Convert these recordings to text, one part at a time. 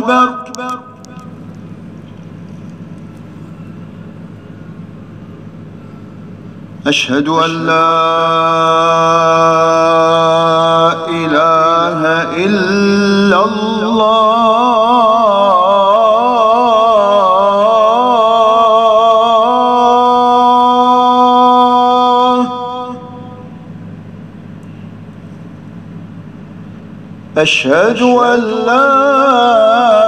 أكبر. أشهد أن لا إله إلا أشهد أن لا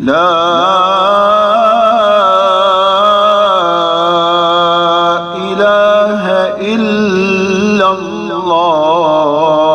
لا إله إلا الله.